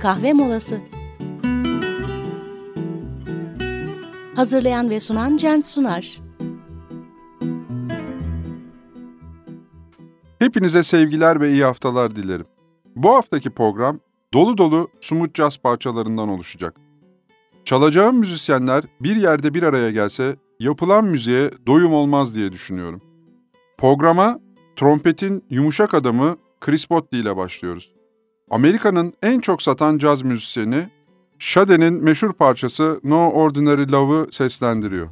kahve molası. Hazırlayan ve sunan Cent Sunar. Hepinize sevgiler ve iyi haftalar dilerim. Bu haftaki program dolu dolu sumut caz parçalarından oluşacak. Çalacağım müzisyenler bir yerde bir araya gelse yapılan müziğe doyum olmaz diye düşünüyorum. Programa trompetin yumuşak adamı Chris Botti ile başlıyoruz. Amerika'nın en çok satan caz müzisyeni, Sade'nin meşhur parçası No Ordinary Love'ı seslendiriyor.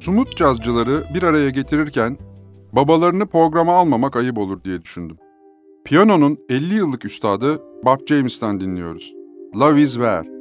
Sumut cazcıları bir araya getirirken babalarını programa almamak ayıp olur diye düşündüm. Piyanonun 50 yıllık üstadı Bob James'ten dinliyoruz. Love is Where.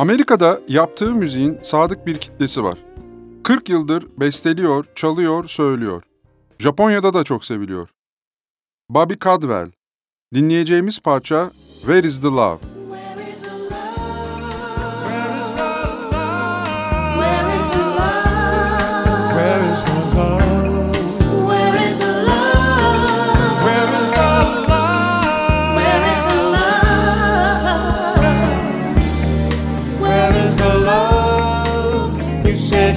Amerika'da yaptığı müziğin sadık bir kitlesi var. 40 yıldır besteliyor, çalıyor, söylüyor. Japonya'da da çok seviliyor. Bobby Cadwell. Dinleyeceğimiz parça Where is the Love?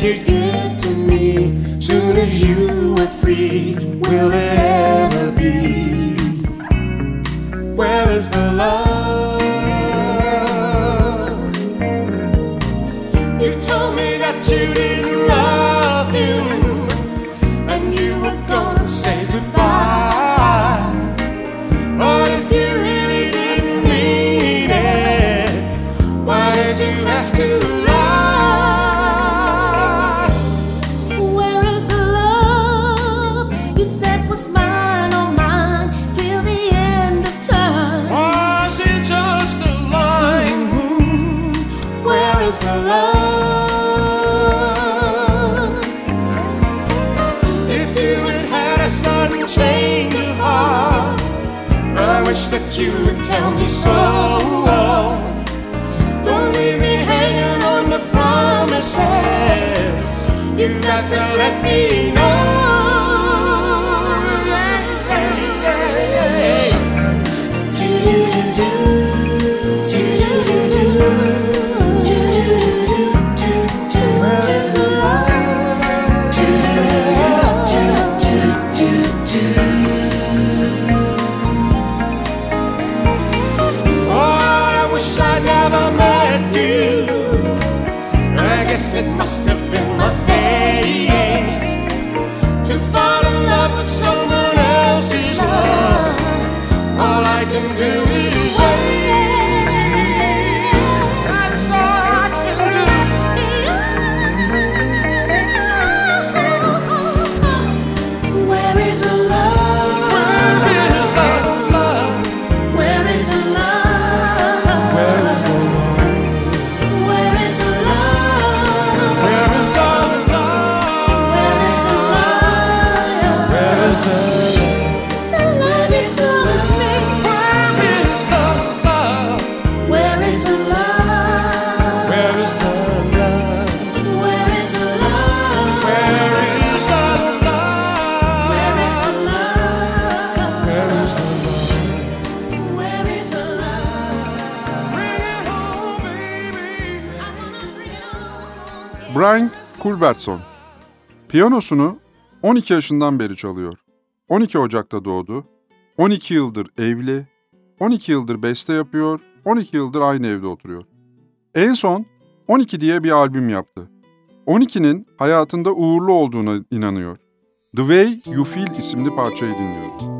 you give to me. Soon as you were free, will it ever be? Where is the love? You told me that you didn't love. Culbertson. Piyanosunu 12 yaşından beri çalıyor. 12 Ocak'ta doğdu. 12 yıldır evli. 12 yıldır beste yapıyor. 12 yıldır aynı evde oturuyor. En son 12 diye bir albüm yaptı. 12'nin hayatında uğurlu olduğuna inanıyor. The Way You Feel isimli parçayı dinliyoruz.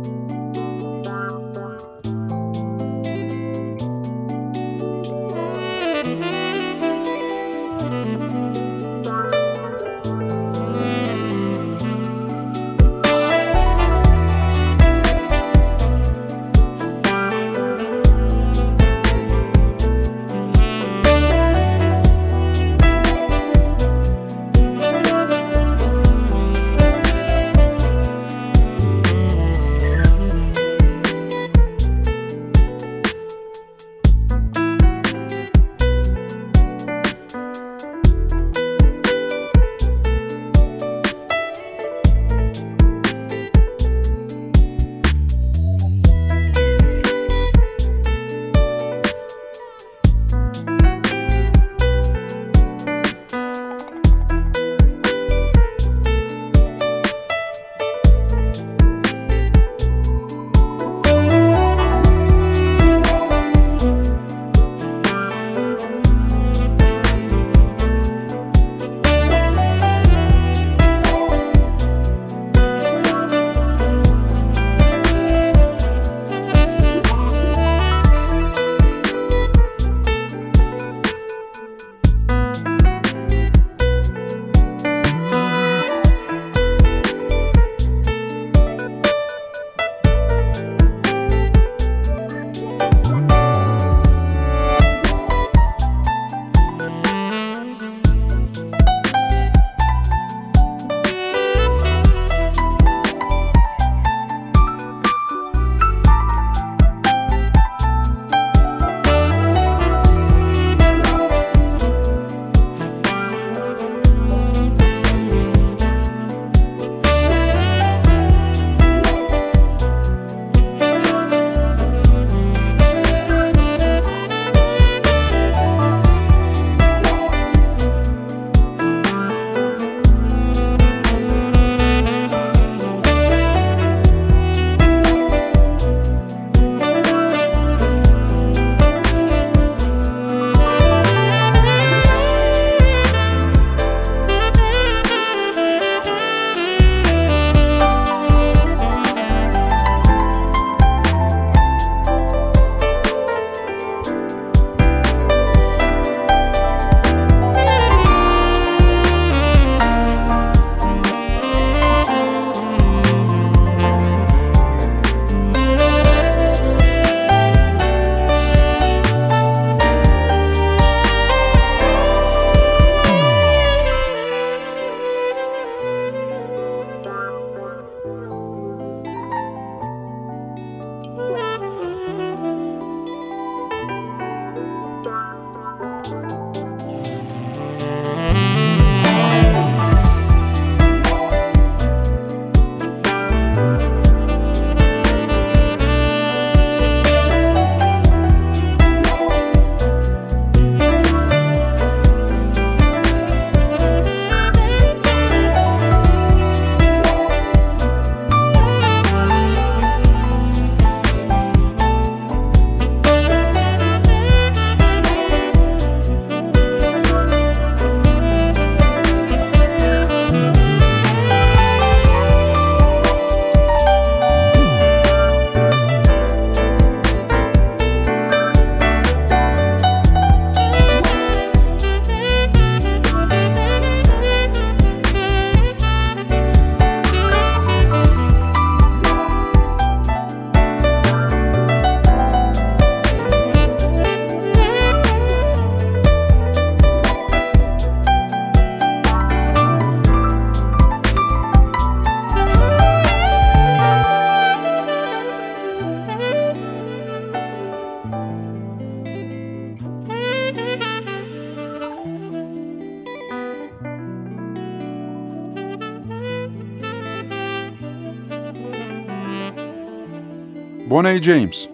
Bonnie James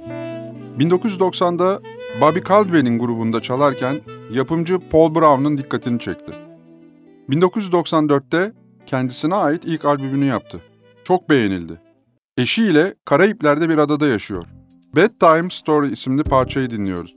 1990'da Bobby Caldwell'in grubunda çalarken yapımcı Paul Brown'un dikkatini çekti. 1994'te kendisine ait ilk albümünü yaptı. Çok beğenildi. Eşiyle Karayipler'de bir adada yaşıyor. Bedtime Story isimli parçayı dinliyoruz.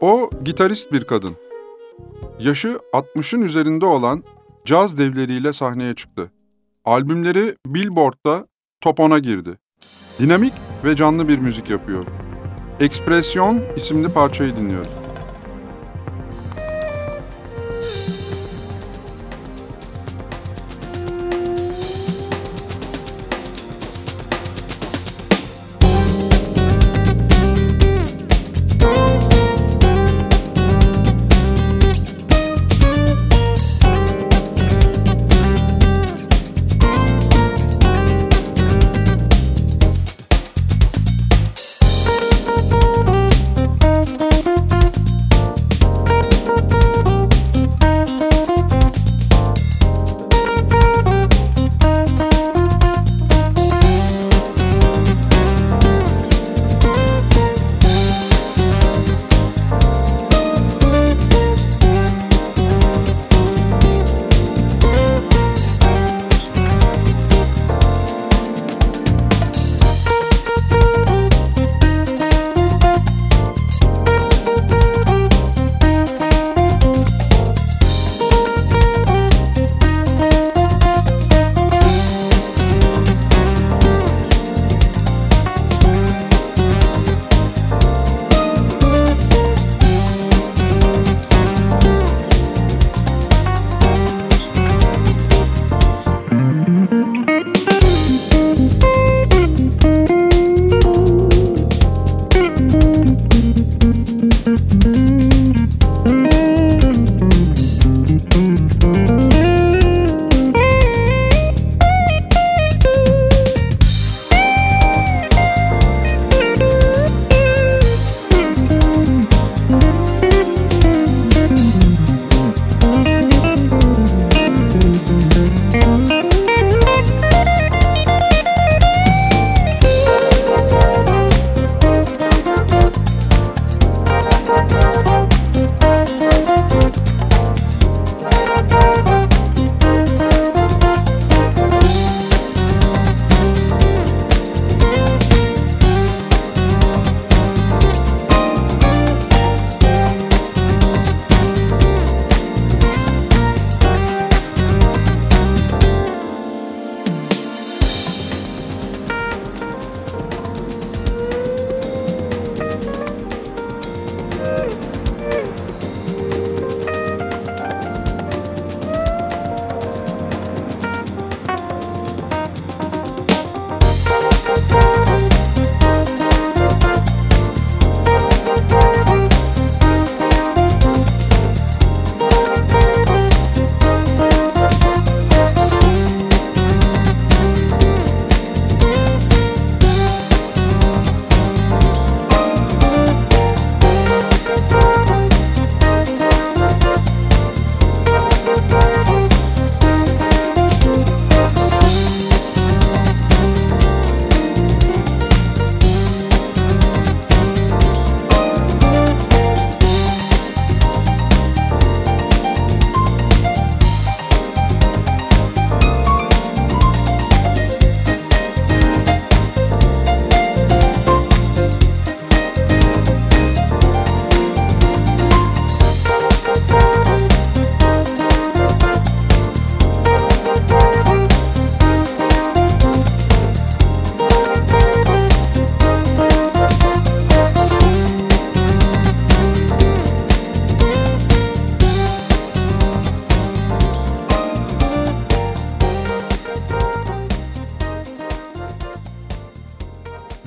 O gitarist bir kadın. Yaşı 60'ın üzerinde olan caz devleriyle sahneye çıktı. Albümleri Billboard'da top 10'a girdi. Dinamik ve canlı bir müzik yapıyor. Ekspresyon isimli parçayı dinliyoruz.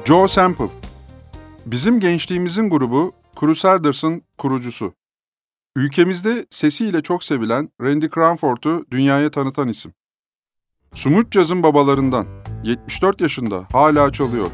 Joe Sample Bizim gençliğimizin grubu Crusaders'ın kurucusu. Ülkemizde sesiyle çok sevilen Randy Cranford'u dünyaya tanıtan isim. Sumut Caz'ın babalarından. 74 yaşında hala çalıyor.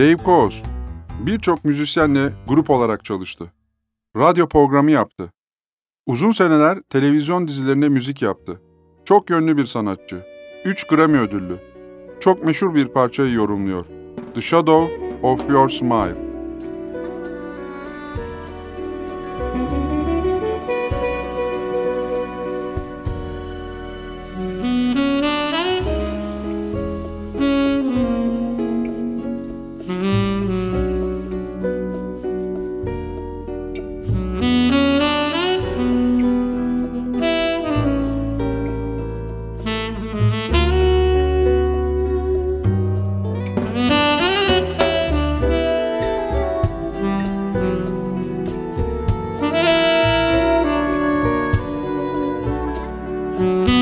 Dave Coase birçok müzisyenle grup olarak çalıştı. Radyo programı yaptı. Uzun seneler televizyon dizilerine müzik yaptı. Çok yönlü bir sanatçı. 3 Grammy ödüllü. Çok meşhur bir parçayı yorumluyor. The Shadow of Your Smile. Mm-hmm.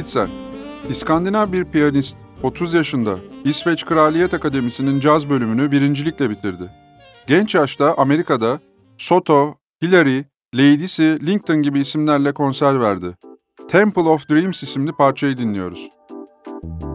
Fritzen, İskandinav bir piyanist, 30 yaşında İsveç Kraliyet Akademisi'nin caz bölümünü birincilikle bitirdi. Genç yaşta Amerika'da Soto, Hillary, C. Lincoln gibi isimlerle konser verdi. Temple of Dreams isimli parçayı dinliyoruz. Grove,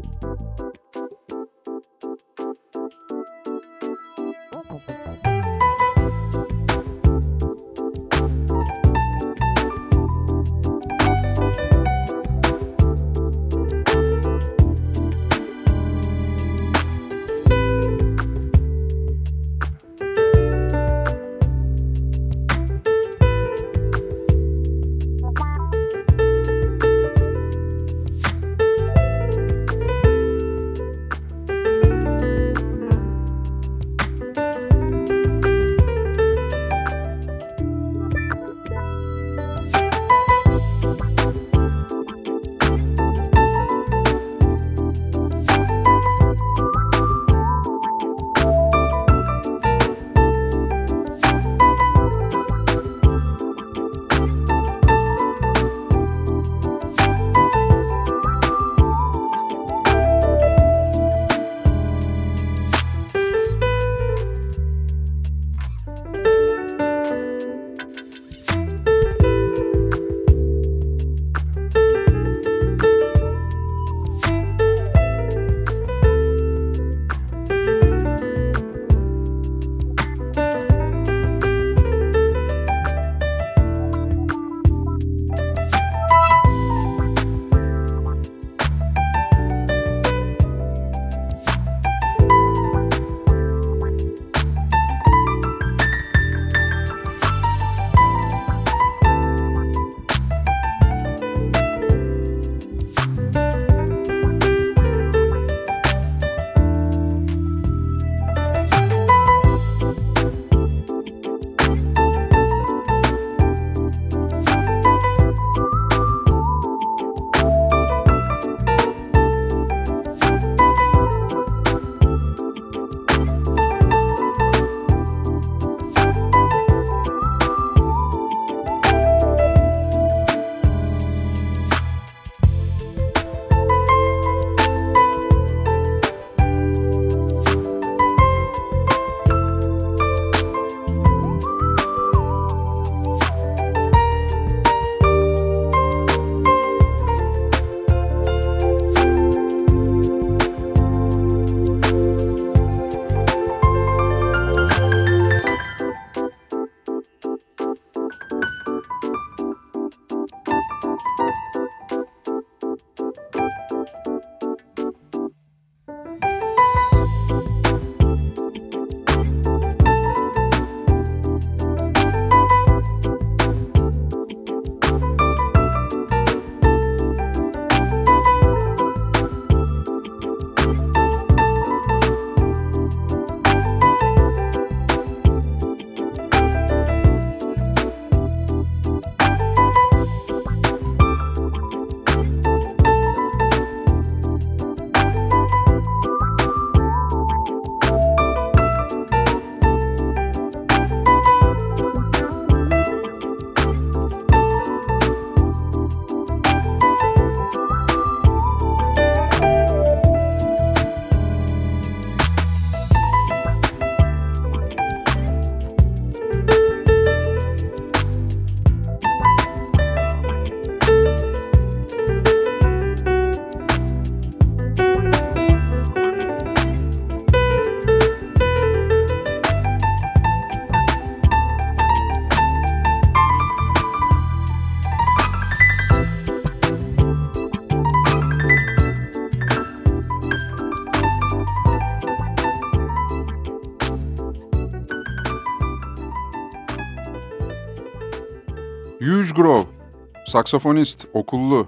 saksafonist, okullu.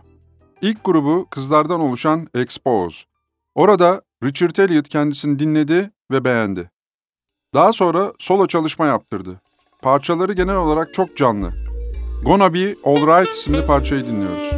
İlk grubu kızlardan oluşan Expose. Orada Richard Elliot kendisini dinledi ve beğendi. Daha sonra solo çalışma yaptırdı. Parçaları genel olarak çok canlı. Gonna Be Alright isimli parçayı dinliyoruz.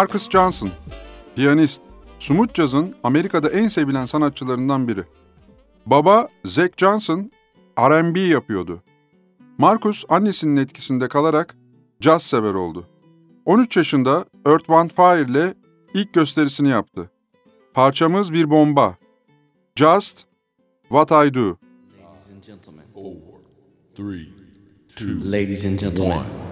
Marcus Johnson, piyanist, Smooth Jazz'ın Amerika'da en sevilen sanatçılarından biri. Baba Zack Johnson R&B yapıyordu. Marcus annesinin etkisinde kalarak caz sever oldu. 13 yaşında Earth, Wind, Fire ile ilk gösterisini yaptı. Parçamız bir bomba. Just What I Do. Ladies and gentlemen. Ladies and gentlemen.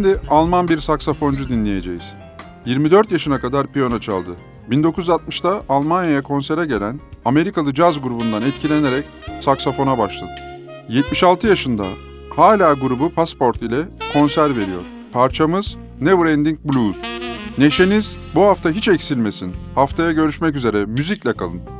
Şimdi Alman bir saksafoncu dinleyeceğiz. 24 yaşına kadar piyano çaldı. 1960'da Almanya'ya konsere gelen Amerikalı caz grubundan etkilenerek saksafona başladı. 76 yaşında hala grubu Passport ile konser veriyor. Parçamız Never Ending Blues. Neşeniz bu hafta hiç eksilmesin. Haftaya görüşmek üzere. Müzikle kalın.